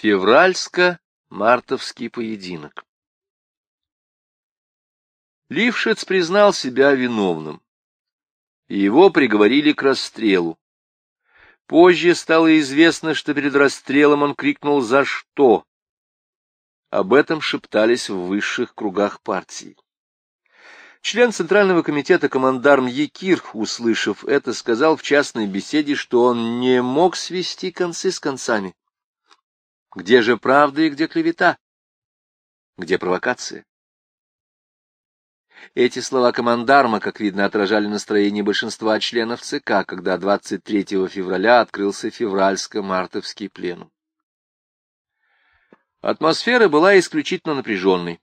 Февральско-мартовский поединок. Лившиц признал себя виновным, и его приговорили к расстрелу. Позже стало известно, что перед расстрелом он крикнул «За что?». Об этом шептались в высших кругах партии. Член Центрального комитета командарм Якир, услышав это, сказал в частной беседе, что он не мог свести концы с концами. Где же правда и где клевета? Где провокация? Эти слова командарма, как видно, отражали настроение большинства членов ЦК, когда 23 февраля открылся февральско-мартовский пленум. Атмосфера была исключительно напряженной.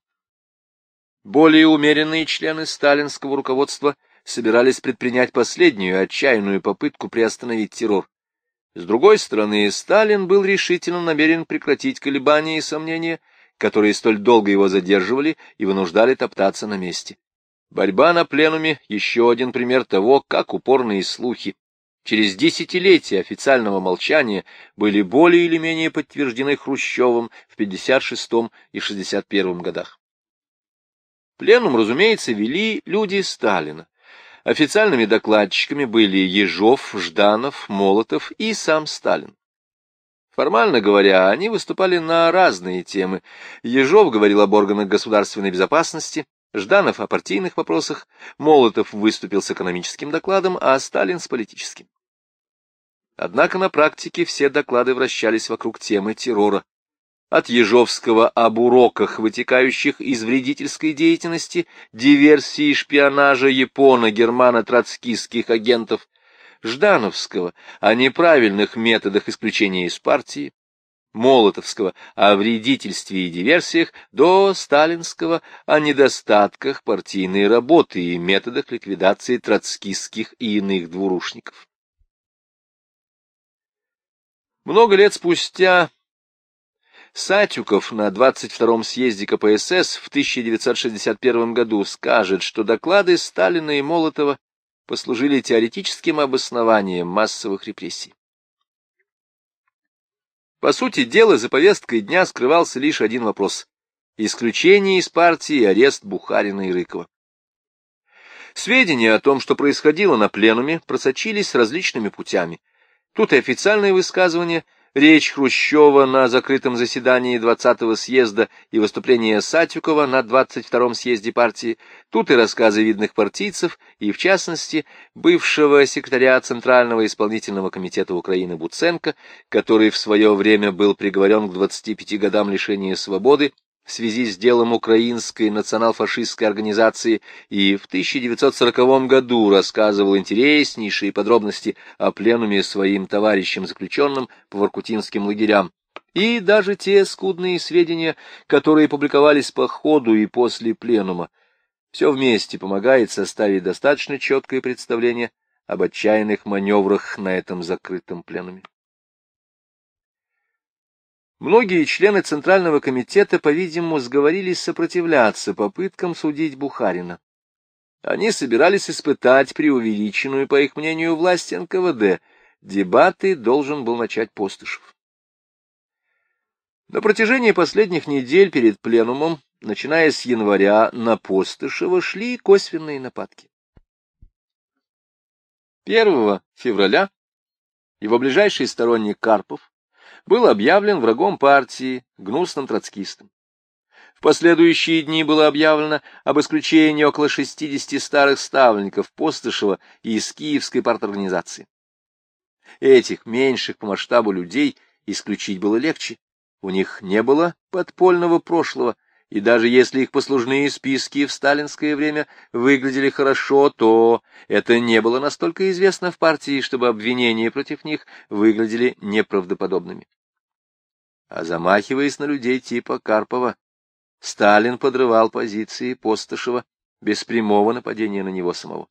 Более умеренные члены сталинского руководства собирались предпринять последнюю отчаянную попытку приостановить террор. С другой стороны, Сталин был решительно намерен прекратить колебания и сомнения, которые столь долго его задерживали и вынуждали топтаться на месте. Борьба на пленуме — еще один пример того, как упорные слухи через десятилетия официального молчания были более или менее подтверждены Хрущевым в 56 и 61 годах. Пленум, разумеется, вели люди Сталина. Официальными докладчиками были Ежов, Жданов, Молотов и сам Сталин. Формально говоря, они выступали на разные темы. Ежов говорил об органах государственной безопасности, Жданов о партийных вопросах, Молотов выступил с экономическим докладом, а Сталин с политическим. Однако на практике все доклады вращались вокруг темы террора, от Ежовского об уроках, вытекающих из вредительской деятельности, диверсии и шпионажа японо-германо-троцкистских агентов, Ждановского о неправильных методах исключения из партии, Молотовского о вредительстве и диверсиях, до Сталинского о недостатках партийной работы и методах ликвидации троцкистских и иных двурушников. Много лет спустя Сатюков на 22-м съезде КПСС в 1961 году скажет, что доклады Сталина и Молотова послужили теоретическим обоснованием массовых репрессий. По сути дела, за повесткой дня скрывался лишь один вопрос — исключение из партии арест Бухарина и Рыкова. Сведения о том, что происходило на пленуме, просочились различными путями. Тут и официальные высказывания, речь Хрущева на закрытом заседании 20-го съезда и выступление Сатюкова на 22-м съезде партии, тут и рассказы видных партийцев, и, в частности, бывшего секретаря Центрального исполнительного комитета Украины Буценко, который в свое время был приговорен к 25 годам лишения свободы в связи с делом украинской национал-фашистской организации и в 1940 году рассказывал интереснейшие подробности о пленуме своим товарищам-заключенным по воркутинским лагерям. И даже те скудные сведения, которые публиковались по ходу и после пленума, все вместе помогает составить достаточно четкое представление об отчаянных маневрах на этом закрытом пленуме. Многие члены Центрального комитета, по-видимому, сговорились сопротивляться попыткам судить Бухарина. Они собирались испытать преувеличенную, по их мнению, власть НКВД. Дебаты должен был начать Постышев. На протяжении последних недель перед пленумом, начиная с января, на Постышева шли косвенные нападки. 1 февраля его ближайший сторонник Карпов был объявлен врагом партии, гнусным троцкистом. В последующие дни было объявлено об исключении около 60 старых ставленников Постышева из Киевской парторганизации. Этих меньших по масштабу людей исключить было легче. У них не было подпольного прошлого, и даже если их послужные списки в сталинское время выглядели хорошо, то это не было настолько известно в партии, чтобы обвинения против них выглядели неправдоподобными. А замахиваясь на людей типа Карпова, Сталин подрывал позиции Постышева без прямого нападения на него самого.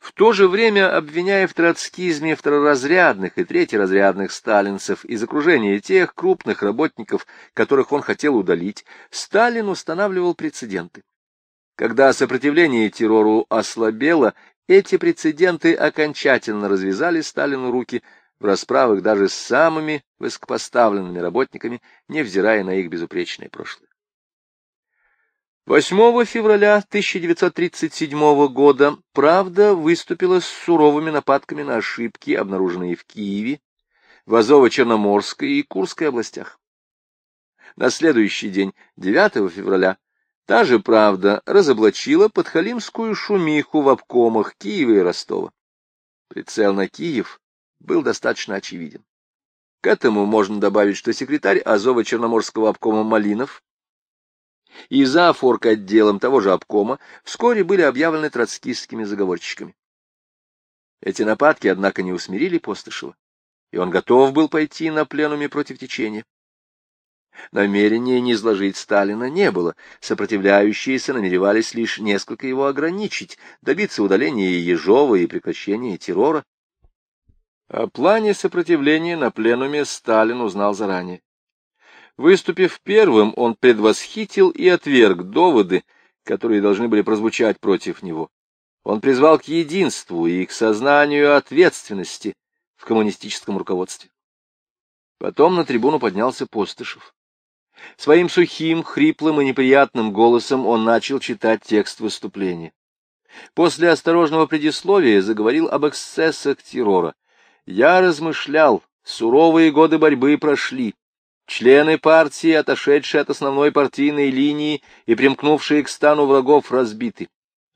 В то же время, обвиняя в троцкизме второразрядных и третьеразрядных сталинцев из окружения тех крупных работников, которых он хотел удалить, Сталин устанавливал прецеденты. Когда сопротивление террору ослабело, эти прецеденты окончательно развязали Сталину руки в расправах даже с самыми высокопоставленными работниками, невзирая на их безупречное прошлое. 8 февраля 1937 года «Правда» выступила с суровыми нападками на ошибки, обнаруженные в Киеве, в Азово-Черноморской и Курской областях. На следующий день, 9 февраля, та же «Правда» разоблачила подхалимскую шумиху в обкомах Киева и Ростова. Прицел на Киев был достаточно очевиден. К этому можно добавить, что секретарь Азово-Черноморского обкома Малинов и за отделом того же обкома вскоре были объявлены троцкистскими заговорщиками. Эти нападки, однако, не усмирили Постышева, и он готов был пойти на пленуме против течения. Намерения не изложить Сталина не было, сопротивляющиеся намеревались лишь несколько его ограничить, добиться удаления Ежова и прекращения террора. О плане сопротивления на пленуме Сталин узнал заранее. Выступив первым, он предвосхитил и отверг доводы, которые должны были прозвучать против него. Он призвал к единству и к сознанию ответственности в коммунистическом руководстве. Потом на трибуну поднялся Постышев. Своим сухим, хриплым и неприятным голосом он начал читать текст выступления. После осторожного предисловия заговорил об эксцессах террора. «Я размышлял, суровые годы борьбы прошли. Члены партии, отошедшие от основной партийной линии и примкнувшие к стану врагов, разбиты.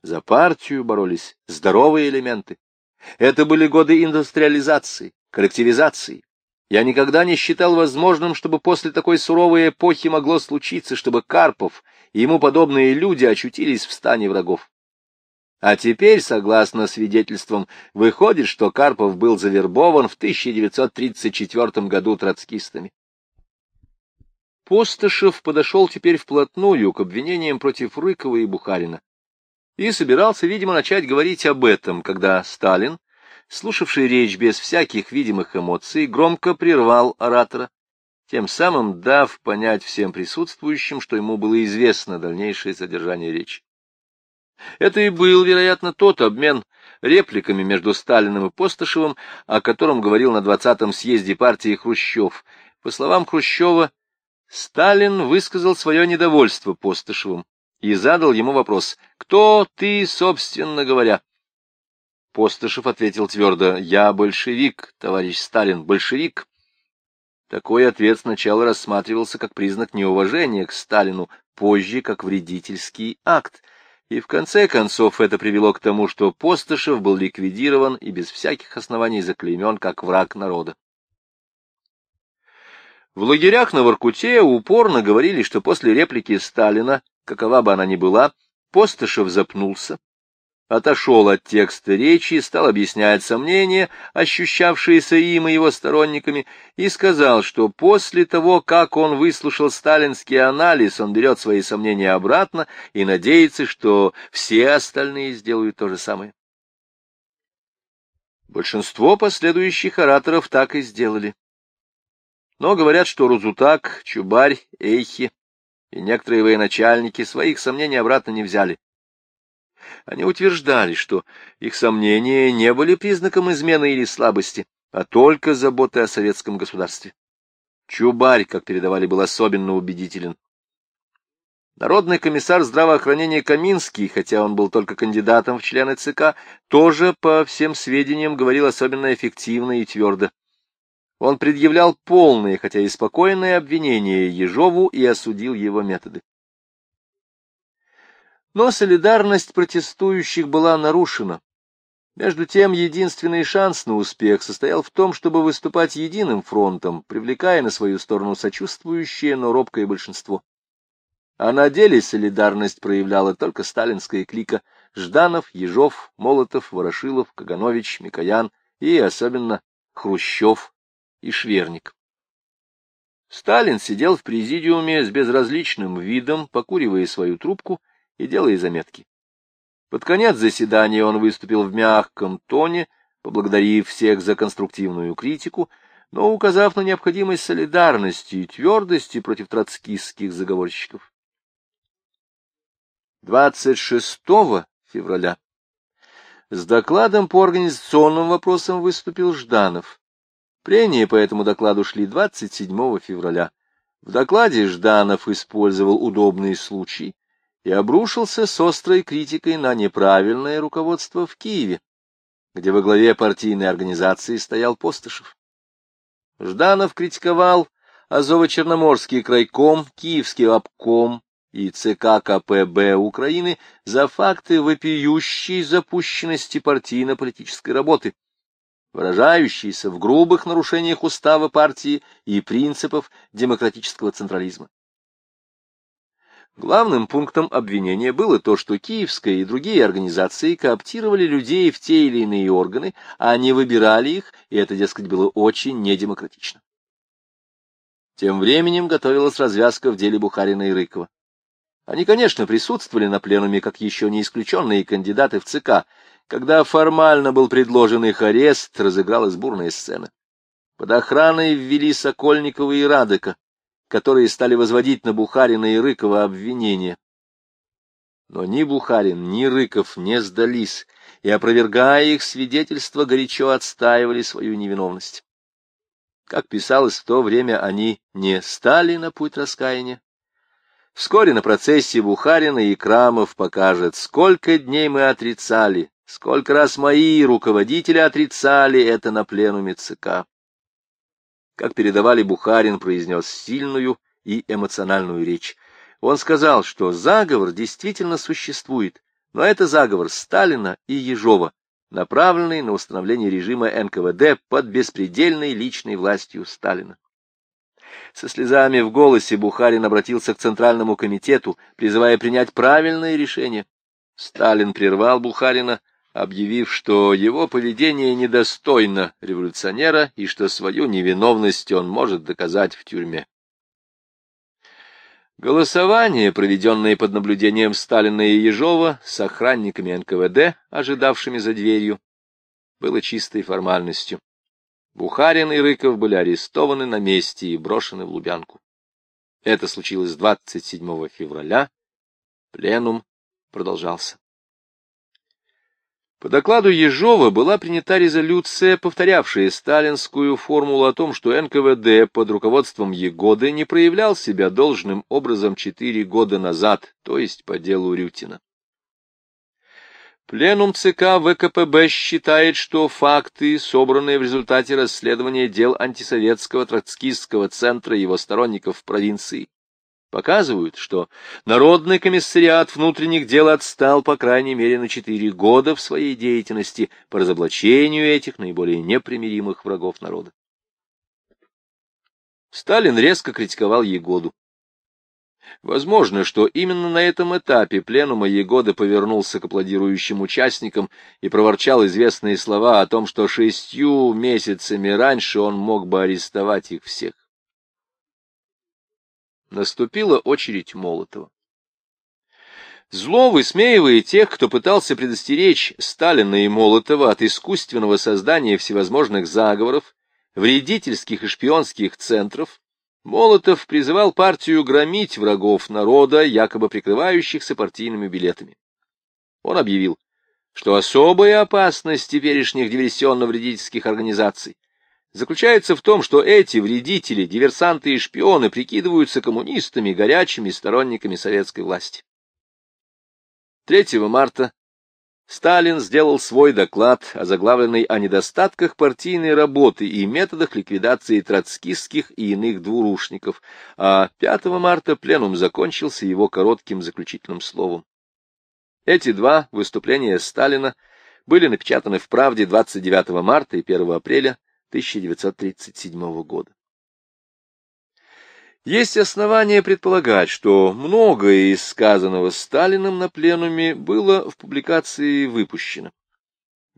За партию боролись здоровые элементы. Это были годы индустриализации, коллективизации. Я никогда не считал возможным, чтобы после такой суровой эпохи могло случиться, чтобы Карпов и ему подобные люди очутились в стане врагов. А теперь, согласно свидетельствам, выходит, что Карпов был завербован в 1934 году троцкистами. Постышев подошел теперь вплотную к обвинениям против Рыкова и Бухарина и собирался, видимо, начать говорить об этом, когда Сталин, слушавший речь без всяких видимых эмоций, громко прервал оратора, тем самым дав понять всем присутствующим, что ему было известно дальнейшее содержание речи. Это и был, вероятно, тот обмен репликами между Сталиным и Постышевым, о котором говорил на 20-м съезде партии Хрущев. По словам Хрущева, Сталин высказал свое недовольство Постышевым и задал ему вопрос «Кто ты, собственно говоря?» Постышев ответил твердо «Я большевик, товарищ Сталин, большевик». Такой ответ сначала рассматривался как признак неуважения к Сталину, позже как вредительский акт, и в конце концов это привело к тому, что Постышев был ликвидирован и без всяких оснований заклеймен как враг народа. В лагерях на Воркуте упорно говорили, что после реплики Сталина, какова бы она ни была, Постышев запнулся, отошел от текста речи, стал объяснять сомнения, ощущавшиеся им и его сторонниками, и сказал, что после того, как он выслушал сталинский анализ, он берет свои сомнения обратно и надеется, что все остальные сделают то же самое. Большинство последующих ораторов так и сделали. Но говорят, что Рузутак, Чубарь, Эйхи и некоторые военачальники своих сомнений обратно не взяли. Они утверждали, что их сомнения не были признаком измены или слабости, а только заботы о советском государстве. Чубарь, как передавали, был особенно убедителен. Народный комиссар здравоохранения Каминский, хотя он был только кандидатом в члены ЦК, тоже, по всем сведениям, говорил особенно эффективно и твердо. Он предъявлял полные, хотя и спокойные обвинения Ежову и осудил его методы. Но солидарность протестующих была нарушена. Между тем, единственный шанс на успех состоял в том, чтобы выступать единым фронтом, привлекая на свою сторону сочувствующее, но робкое большинство. А на деле солидарность проявляла только сталинская клика Жданов, Ежов, Молотов, Ворошилов, Каганович, Микоян и особенно Хрущев и Шверник. Сталин сидел в президиуме с безразличным видом, покуривая свою трубку и делая заметки. Под конец заседания он выступил в мягком тоне, поблагодарив всех за конструктивную критику, но указав на необходимость солидарности и твердости против троцкистских заговорщиков. 26 февраля с докладом по организационным вопросам выступил Жданов. Прения по этому докладу шли 27 февраля. В докладе Жданов использовал удобный случай и обрушился с острой критикой на неправильное руководство в Киеве, где во главе партийной организации стоял Постышев. Жданов критиковал Азово-Черноморский крайком, Киевский обком и ЦК КПБ Украины за факты вопиющей запущенности партийно-политической работы, выражающиеся в грубых нарушениях устава партии и принципов демократического централизма. Главным пунктом обвинения было то, что Киевская и другие организации кооптировали людей в те или иные органы, а не выбирали их, и это, дескать, было очень недемократично. Тем временем готовилась развязка в деле Бухарина и Рыкова. Они, конечно, присутствовали на пленуме как еще не исключенные кандидаты в ЦК. Когда формально был предложен их арест, разыгралась бурная сцена. Под охраной ввели Сокольникова и Радека, которые стали возводить на Бухарина и Рыкова обвинения. Но ни Бухарин, ни Рыков не сдались, и, опровергая их свидетельства, горячо отстаивали свою невиновность. Как писалось в то время, они не стали на путь раскаяния. Вскоре на процессе Бухарина и Крамов покажет, сколько дней мы отрицали, сколько раз мои руководители отрицали это на пленуме ЦК. Как передавали, Бухарин произнес сильную и эмоциональную речь. Он сказал, что заговор действительно существует, но это заговор Сталина и Ежова, направленный на установление режима НКВД под беспредельной личной властью Сталина. Со слезами в голосе Бухарин обратился к Центральному комитету, призывая принять правильное решение. Сталин прервал Бухарина, объявив, что его поведение недостойно революционера и что свою невиновность он может доказать в тюрьме. Голосование, проведенное под наблюдением Сталина и Ежова с охранниками НКВД, ожидавшими за дверью, было чистой формальностью. Бухарин и Рыков были арестованы на месте и брошены в Лубянку. Это случилось 27 февраля. Пленум продолжался. По докладу Ежова была принята резолюция, повторявшая сталинскую формулу о том, что НКВД под руководством Егоды не проявлял себя должным образом четыре года назад, то есть по делу Рютина. Пленум ЦК ВКПБ считает, что факты, собранные в результате расследования дел антисоветского троцкистского центра и его сторонников в провинции, показывают, что Народный комиссариат внутренних дел отстал по крайней мере на четыре года в своей деятельности по разоблачению этих наиболее непримиримых врагов народа. Сталин резко критиковал Егоду. Возможно, что именно на этом этапе пленума Егода повернулся к аплодирующим участникам и проворчал известные слова о том, что шестью месяцами раньше он мог бы арестовать их всех. Наступила очередь Молотова. Зло высмеивая тех, кто пытался предостеречь Сталина и Молотова от искусственного создания всевозможных заговоров, вредительских и шпионских центров, Молотов призывал партию громить врагов народа, якобы прикрывающихся партийными билетами. Он объявил, что особая опасность теперешних диверсионно-вредительских организаций заключается в том, что эти вредители, диверсанты и шпионы прикидываются коммунистами, горячими сторонниками советской власти. 3 марта Сталин сделал свой доклад, озаглавленный о недостатках партийной работы и методах ликвидации троцкистских и иных двурушников, а 5 марта пленум закончился его коротким заключительным словом. Эти два выступления Сталина были напечатаны в «Правде» 29 марта и 1 апреля 1937 года. Есть основания предполагать, что многое из сказанного Сталиным на пленуме было в публикации выпущено.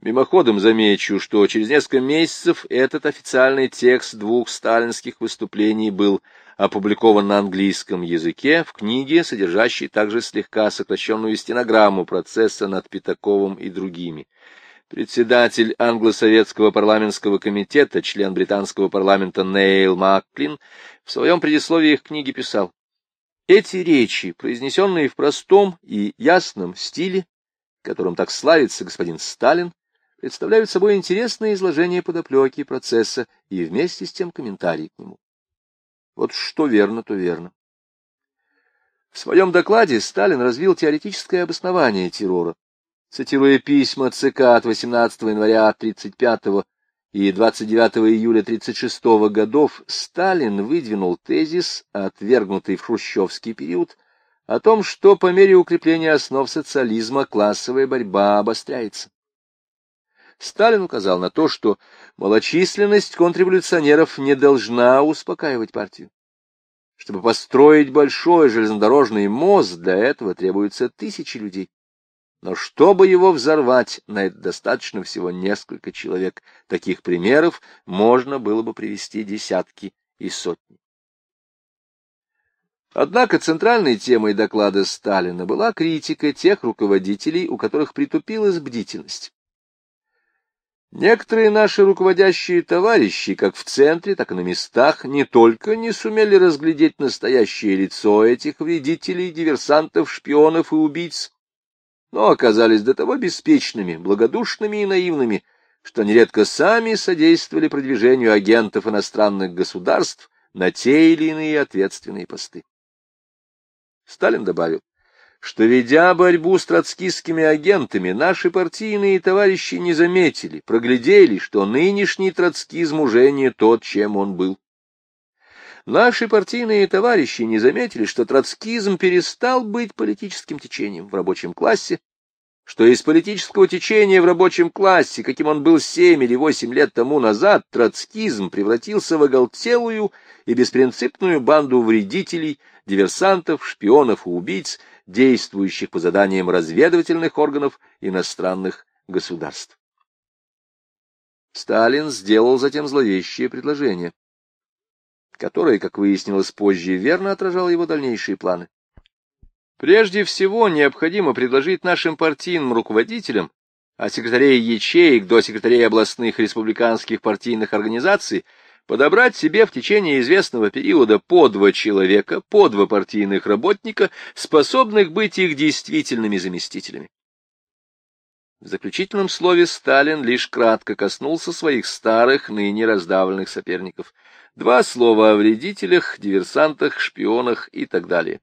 Мимоходом замечу, что через несколько месяцев этот официальный текст двух сталинских выступлений был опубликован на английском языке в книге, содержащей также слегка сокращенную стенограмму процесса над Пятаковым и другими. Председатель англо-советского парламентского комитета, член британского парламента Нейл Маклин, в своем предисловии к книге писал, «Эти речи, произнесенные в простом и ясном стиле, которым так славится господин Сталин, представляют собой интересное изложение подоплеки процесса и вместе с тем комментарий к нему. Вот что верно, то верно. В своем докладе Сталин развил теоретическое обоснование террора. Цитируя письма ЦК от 18 января 1935 и 29 июля 1936 годов, Сталин выдвинул тезис, отвергнутый в хрущевский период, о том, что по мере укрепления основ социализма классовая борьба обостряется. Сталин указал на то, что малочисленность контрреволюционеров не должна успокаивать партию. Чтобы построить большой железнодорожный мост, для этого требуется тысячи людей. Но чтобы его взорвать, на это достаточно всего несколько человек. Таких примеров можно было бы привести десятки и сотни. Однако центральной темой доклада Сталина была критика тех руководителей, у которых притупилась бдительность. Некоторые наши руководящие товарищи, как в центре, так и на местах, не только не сумели разглядеть настоящее лицо этих вредителей, диверсантов, шпионов и убийц, но оказались до того беспечными, благодушными и наивными, что нередко сами содействовали продвижению агентов иностранных государств на те или иные ответственные посты. Сталин добавил, что, ведя борьбу с троцкистскими агентами, наши партийные товарищи не заметили, проглядели, что нынешний троцкизм уже не тот, чем он был. Наши партийные товарищи не заметили, что троцкизм перестал быть политическим течением в рабочем классе, что из политического течения в рабочем классе, каким он был семь или восемь лет тому назад, троцкизм превратился в оголтелую и беспринципную банду вредителей, диверсантов, шпионов и убийц, действующих по заданиям разведывательных органов иностранных государств. Сталин сделал затем зловещее предложение, которое, как выяснилось позже, верно отражало его дальнейшие планы. Прежде всего, необходимо предложить нашим партийным руководителям, от секретарей ячеек до секретарей областных республиканских партийных организаций, подобрать себе в течение известного периода по два человека, по два партийных работника, способных быть их действительными заместителями. В заключительном слове Сталин лишь кратко коснулся своих старых, ныне раздавленных соперников. Два слова о вредителях, диверсантах, шпионах и так далее.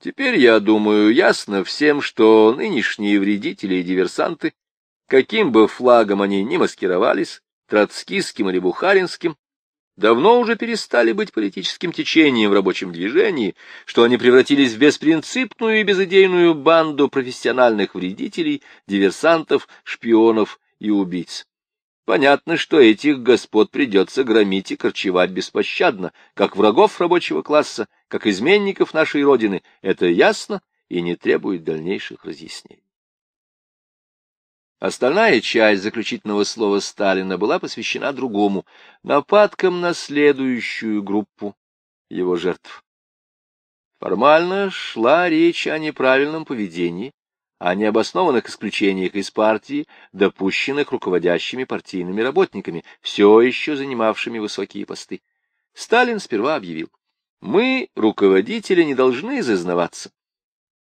Теперь, я думаю, ясно всем, что нынешние вредители и диверсанты, каким бы флагом они ни маскировались, троцкистским или бухаринским, давно уже перестали быть политическим течением в рабочем движении, что они превратились в беспринципную и безыдейную банду профессиональных вредителей, диверсантов, шпионов и убийц. Понятно, что этих господ придется громить и корчевать беспощадно, как врагов рабочего класса, как изменников нашей Родины. Это ясно и не требует дальнейших разъяснений. Остальная часть заключительного слова Сталина была посвящена другому — нападкам на следующую группу его жертв. Формально шла речь о неправильном поведении, о необоснованных исключениях из партии, допущенных руководящими партийными работниками, все еще занимавшими высокие посты. Сталин сперва объявил, мы, руководители, не должны зазнаваться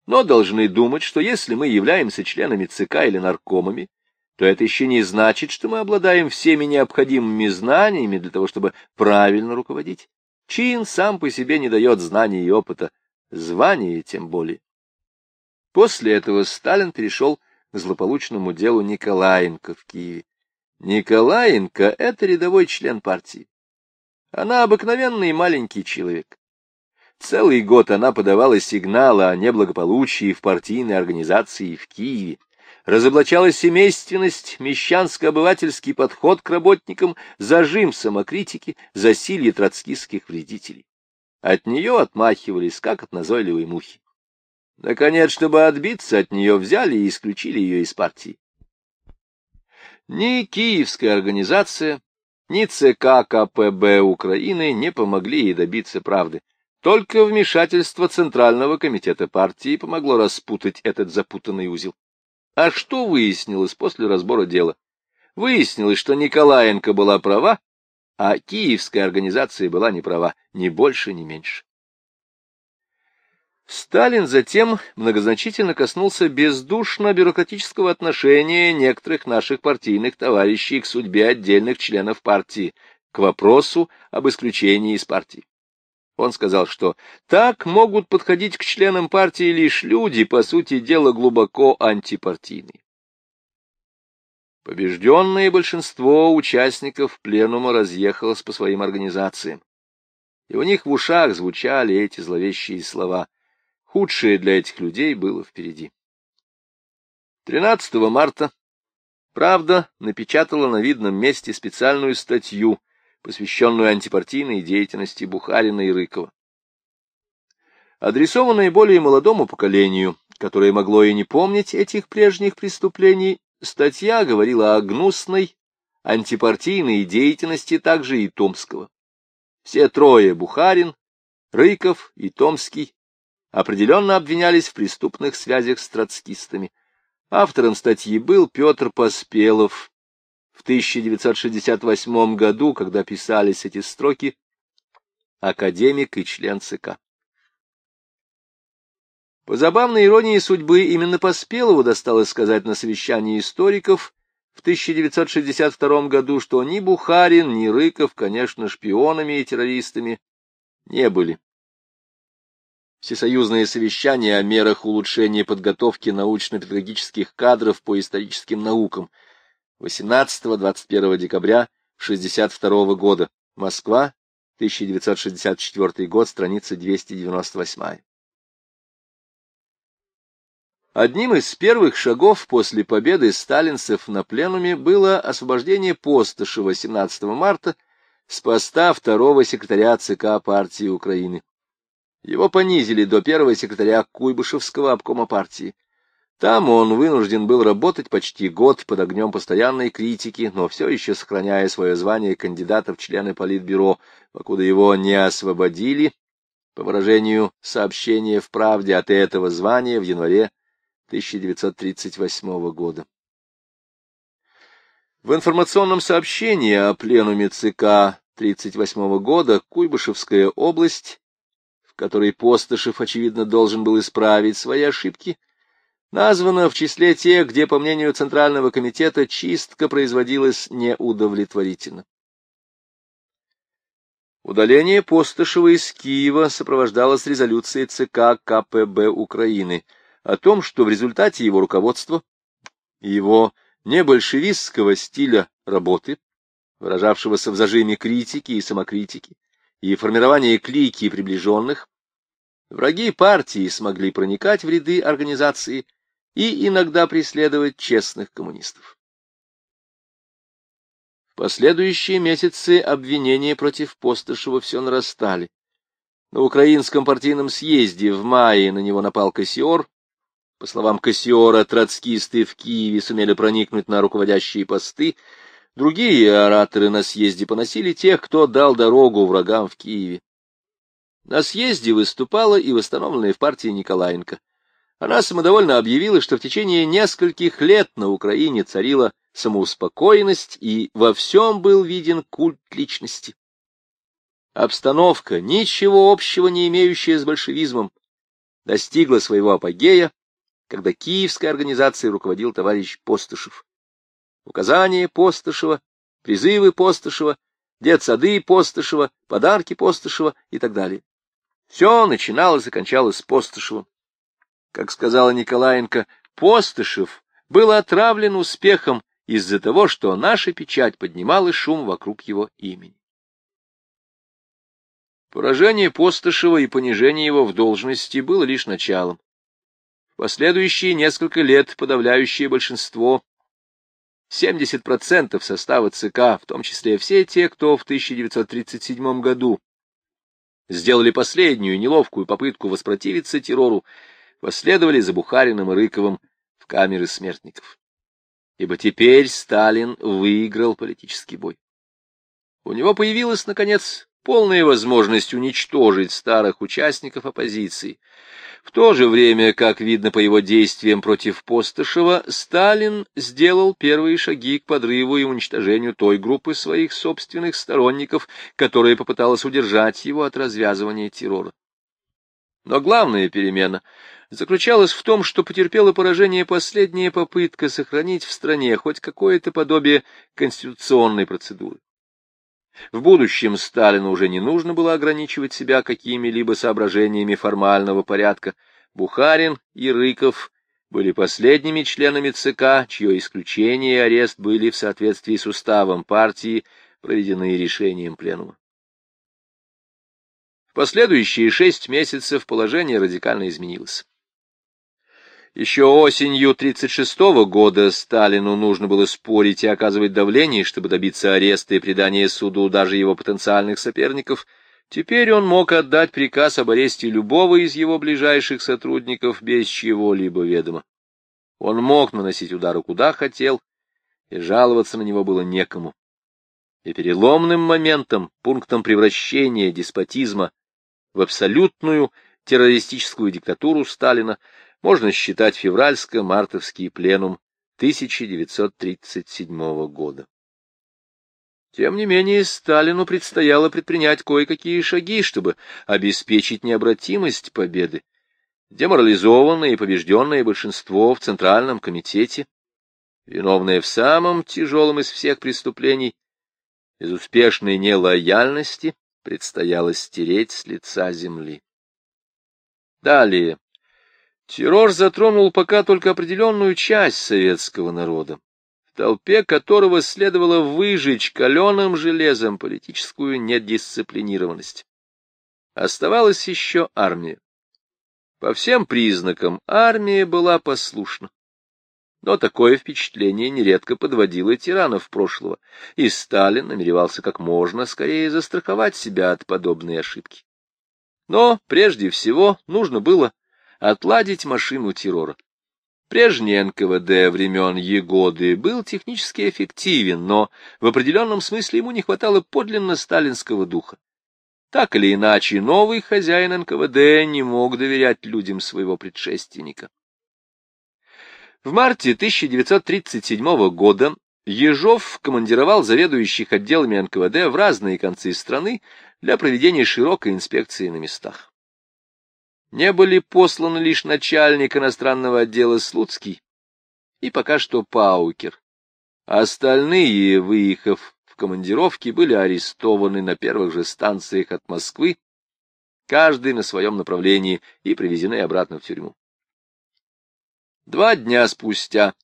но должны думать, что если мы являемся членами ЦК или наркомами, то это еще не значит, что мы обладаем всеми необходимыми знаниями для того, чтобы правильно руководить. Чин сам по себе не дает знаний и опыта, звания тем более. После этого Сталин перешел к злополучному делу Николаенко в Киеве. Николаенко — это рядовой член партии. Она обыкновенный маленький человек. Целый год она подавала сигналы о неблагополучии в партийной организации в Киеве, разоблачала семейственность, мещанско-обывательский подход к работникам, зажим самокритики, засилье троцкистских вредителей. От нее отмахивались, как от назойливой мухи. Наконец, чтобы отбиться от нее, взяли и исключили ее из партии. Ни киевская организация, ни ЦК КПБ Украины не помогли ей добиться правды. Только вмешательство Центрального комитета партии помогло распутать этот запутанный узел. А что выяснилось после разбора дела? Выяснилось, что Николаенко была права, а киевская организация была не права, ни больше, ни меньше. Сталин затем многозначительно коснулся бездушно-бюрократического отношения некоторых наших партийных товарищей к судьбе отдельных членов партии, к вопросу об исключении из партии. Он сказал, что так могут подходить к членам партии лишь люди, по сути дела, глубоко антипартийные. Побежденное большинство участников пленума разъехалось по своим организациям, и у них в ушах звучали эти зловещие слова — Худшее для этих людей было впереди. 13 марта «Правда» напечатала на видном месте специальную статью, посвященную антипартийной деятельности Бухарина и Рыкова. Адресованная более молодому поколению, которое могло и не помнить этих прежних преступлений, статья говорила о гнусной антипартийной деятельности также и Томского. Все трое — Бухарин, Рыков и Томский определенно обвинялись в преступных связях с троцкистами. Автором статьи был Петр Поспелов. В 1968 году, когда писались эти строки, академик и член ЦК. По забавной иронии судьбы именно Поспелову досталось сказать на совещании историков в 1962 году, что ни Бухарин, ни Рыков, конечно, шпионами и террористами не были. Всесоюзное совещание о мерах улучшения подготовки научно-педагогических кадров по историческим наукам 18-21 декабря 1962 года. Москва, 1964 год, страница 298. Одним из первых шагов после победы сталинцев на пленуме было освобождение Постышева 17 марта с поста второго секретаря ЦК партии Украины. Его понизили до первого секретаря Куйбышевского обкома партии. Там он вынужден был работать почти год под огнем постоянной критики, но все еще сохраняя свое звание кандидата в члены Политбюро, покуда его не освободили, по выражению сообщения в «Правде» от этого звания в январе 1938 года. В информационном сообщении о пленуме ЦК 1938 года Куйбышевская область которой Постышев, очевидно, должен был исправить свои ошибки, названо в числе тех, где, по мнению Центрального комитета, чистка производилась неудовлетворительно. Удаление Постышева из Киева сопровождалось резолюцией ЦК КПБ Украины о том, что в результате его руководства его небольшевистского стиля работы, выражавшегося в зажиме критики и самокритики, и формирования клики приближенных, Враги партии смогли проникать в ряды организации и иногда преследовать честных коммунистов. В последующие месяцы обвинения против Постышева все нарастали. На Украинском партийном съезде в мае на него напал Кассиор. По словам Кассиора, троцкисты в Киеве сумели проникнуть на руководящие посты. Другие ораторы на съезде поносили тех, кто дал дорогу врагам в Киеве. На съезде выступала и восстановленная в партии Николаенко. Она самодовольно объявила, что в течение нескольких лет на Украине царила самоуспокоенность и во всем был виден культ личности. Обстановка, ничего общего не имеющая с большевизмом, достигла своего апогея, когда киевской организацией руководил товарищ Постышев. Указания Постышева, призывы Постышева, детсады Постышева, подарки Постышева и так далее. Все начиналось и кончалось с Постышевым. Как сказала Николаенко, Постышев был отравлен успехом из-за того, что наша печать поднимала шум вокруг его имени. Поражение Постышева и понижение его в должности было лишь началом. В последующие несколько лет подавляющее большинство, 70% состава ЦК, в том числе все те, кто в 1937 году сделали последнюю неловкую попытку воспротивиться террору, последовали за Бухариным и Рыковым в камеры смертников. Ибо теперь Сталин выиграл политический бой. У него появилась, наконец, полная возможность уничтожить старых участников оппозиции. В то же время, как видно по его действиям против Постышева, Сталин сделал первые шаги к подрыву и уничтожению той группы своих собственных сторонников, которая попыталась удержать его от развязывания террора. Но главная перемена заключалась в том, что потерпела поражение последняя попытка сохранить в стране хоть какое-то подобие конституционной процедуры. В будущем Сталину уже не нужно было ограничивать себя какими-либо соображениями формального порядка. Бухарин и Рыков были последними членами ЦК, чье исключение и арест были в соответствии с уставом партии проведены решением Пленума. В последующие шесть месяцев положение радикально изменилось. Еще осенью 1936 года Сталину нужно было спорить и оказывать давление, чтобы добиться ареста и предания суду даже его потенциальных соперников. Теперь он мог отдать приказ об аресте любого из его ближайших сотрудников без чьего-либо ведома. Он мог наносить удары куда хотел, и жаловаться на него было некому. И переломным моментом, пунктом превращения деспотизма в абсолютную террористическую диктатуру Сталина можно считать февральско-мартовский пленум 1937 года. Тем не менее, Сталину предстояло предпринять кое-какие шаги, чтобы обеспечить необратимость победы. Деморализованное и побежденное большинство в Центральном комитете, виновное в самом тяжелом из всех преступлений, безуспешной нелояльности, предстояло стереть с лица земли. Далее. Террор затронул пока только определенную часть советского народа, в толпе которого следовало выжечь каленым железом политическую недисциплинированность. Оставалась еще армия. По всем признакам армия была послушна. Но такое впечатление нередко подводило тиранов прошлого, и Сталин намеревался как можно скорее застраховать себя от подобной ошибки. Но прежде всего нужно было отладить машину террора. Прежний НКВД времен Егоды был технически эффективен, но в определенном смысле ему не хватало подлинно сталинского духа. Так или иначе, новый хозяин НКВД не мог доверять людям своего предшественника. В марте 1937 года Ежов командировал заведующих отделами НКВД в разные концы страны для проведения широкой инспекции на местах. Не были посланы лишь начальник иностранного отдела Слуцкий и пока что Паукер. Остальные, выехав в командировки, были арестованы на первых же станциях от Москвы, каждый на своем направлении, и привезены обратно в тюрьму. Два дня спустя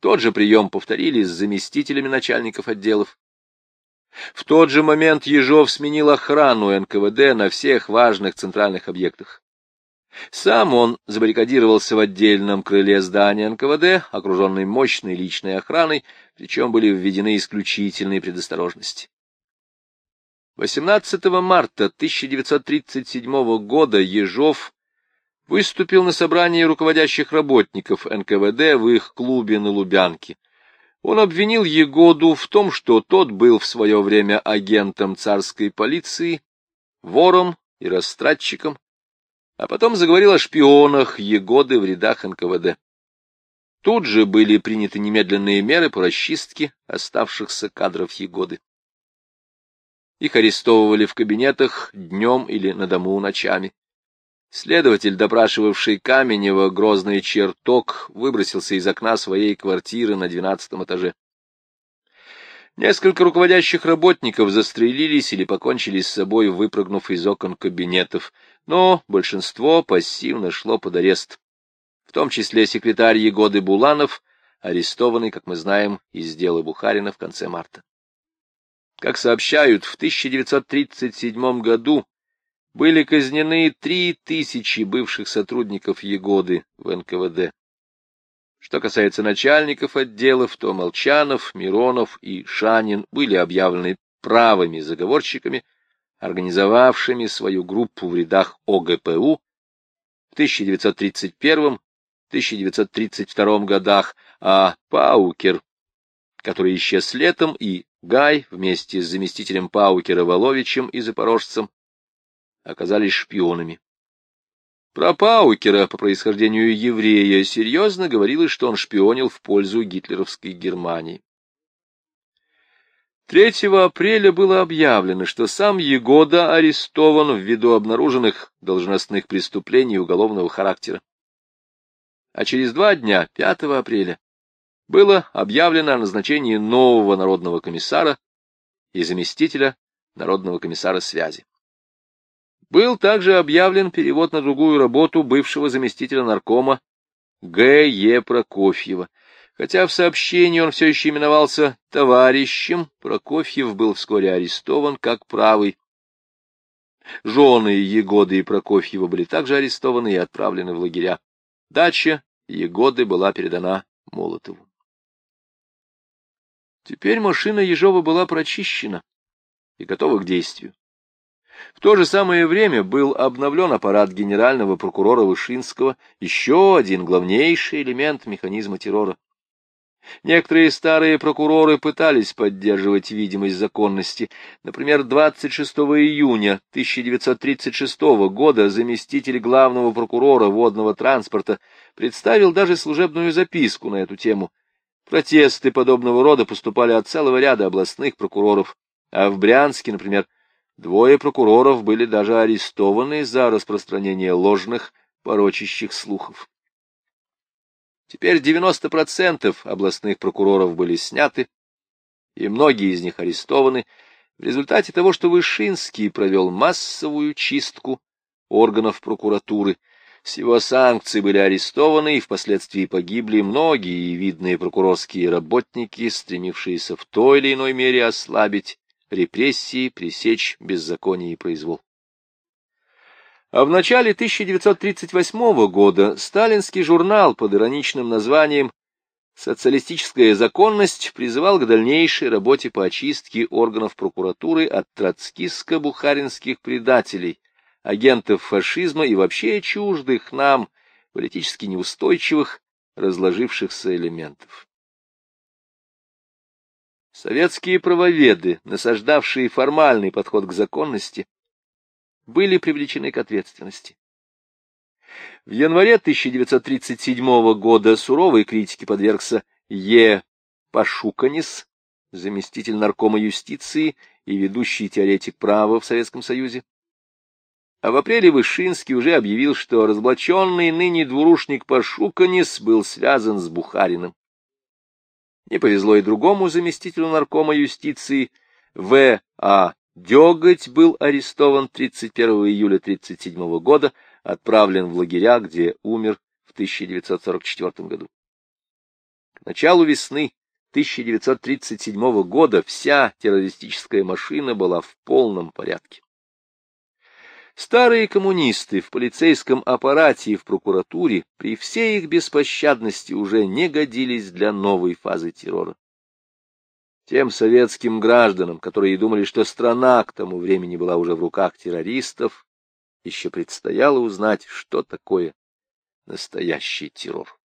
тот же прием повторили с заместителями начальников отделов. В тот же момент Ежов сменил охрану НКВД на всех важных центральных объектах. Сам он забаррикадировался в отдельном крыле здания НКВД, окруженный мощной личной охраной, причем были введены исключительные предосторожности. 18 марта 1937 года Ежов выступил на собрании руководящих работников НКВД в их клубе на Лубянке. Он обвинил Егоду в том, что тот был в свое время агентом царской полиции, вором и растратчиком, а потом заговорил о шпионах Егоды в рядах НКВД. Тут же были приняты немедленные меры по расчистке оставшихся кадров Егоды. Их арестовывали в кабинетах днем или на дому ночами. Следователь, допрашивавший Каменева грозный чертог, выбросился из окна своей квартиры на двенадцатом этаже. Несколько руководящих работников застрелились или покончили с собой, выпрыгнув из окон кабинетов, но большинство пассивно шло под арест, в том числе секретарь Егоды Буланов, арестованный, как мы знаем, из дела Бухарина в конце марта. Как сообщают, в 1937 году были казнены три тысячи бывших сотрудников Егоды в НКВД. Что касается начальников отделов, то Молчанов, Миронов и Шанин были объявлены правыми заговорщиками, организовавшими свою группу в рядах ОГПУ в 1931-1932 годах, а Паукер, который исчез летом, и Гай вместе с заместителем Паукера Воловичем и Запорожцем оказались шпионами. Про Паукера по происхождению еврея серьезно говорилось, что он шпионил в пользу гитлеровской Германии. 3 апреля было объявлено, что сам Егода арестован ввиду обнаруженных должностных преступлений уголовного характера. А через два дня, 5 апреля, было объявлено о назначении нового народного комиссара и заместителя народного комиссара связи. Был также объявлен перевод на другую работу бывшего заместителя наркома Г. Е. Прокофьева. Хотя в сообщении он все еще именовался товарищем, Прокофьев был вскоре арестован как правый. Жены Егоды и Прокофьева были также арестованы и отправлены в лагеря. Дача Егоды была передана Молотову. Теперь машина Ежова была прочищена и готова к действию. В то же самое время был обновлен аппарат генерального прокурора Вышинского, еще один главнейший элемент механизма террора. Некоторые старые прокуроры пытались поддерживать видимость законности. Например, 26 июня 1936 года заместитель главного прокурора водного транспорта представил даже служебную записку на эту тему — Протесты подобного рода поступали от целого ряда областных прокуроров, а в Брянске, например, двое прокуроров были даже арестованы за распространение ложных, порочащих слухов. Теперь 90% областных прокуроров были сняты, и многие из них арестованы в результате того, что Вышинский провел массовую чистку органов прокуратуры, с его санкций были арестованы и впоследствии погибли многие видные прокурорские работники, стремившиеся в той или иной мере ослабить репрессии, пресечь беззаконие и произвол. А в начале 1938 года сталинский журнал под ироничным названием «Социалистическая законность» призывал к дальнейшей работе по очистке органов прокуратуры от троцкистско-бухаринских предателей, агентов фашизма и вообще чуждых нам, политически неустойчивых, разложившихся элементов. Советские правоведы, насаждавшие формальный подход к законности, были привлечены к ответственности. В январе 1937 года суровой критике подвергся Е. Пашуканис, заместитель наркома юстиции и ведущий теоретик права в Советском Союзе. А в апреле Вышинский уже объявил, что разоблаченный ныне двурушник Пашуканис был связан с Бухариным. Не повезло и другому заместителю наркома юстиции В. А. Деготь был арестован 31 июля 1937 года, отправлен в лагеря, где умер в 1944 году. К началу весны 1937 года вся террористическая машина была в полном порядке. Старые коммунисты в полицейском аппарате и в прокуратуре при всей их беспощадности уже не годились для новой фазы террора. Тем советским гражданам, которые думали, что страна к тому времени была уже в руках террористов, еще предстояло узнать, что такое настоящий террор.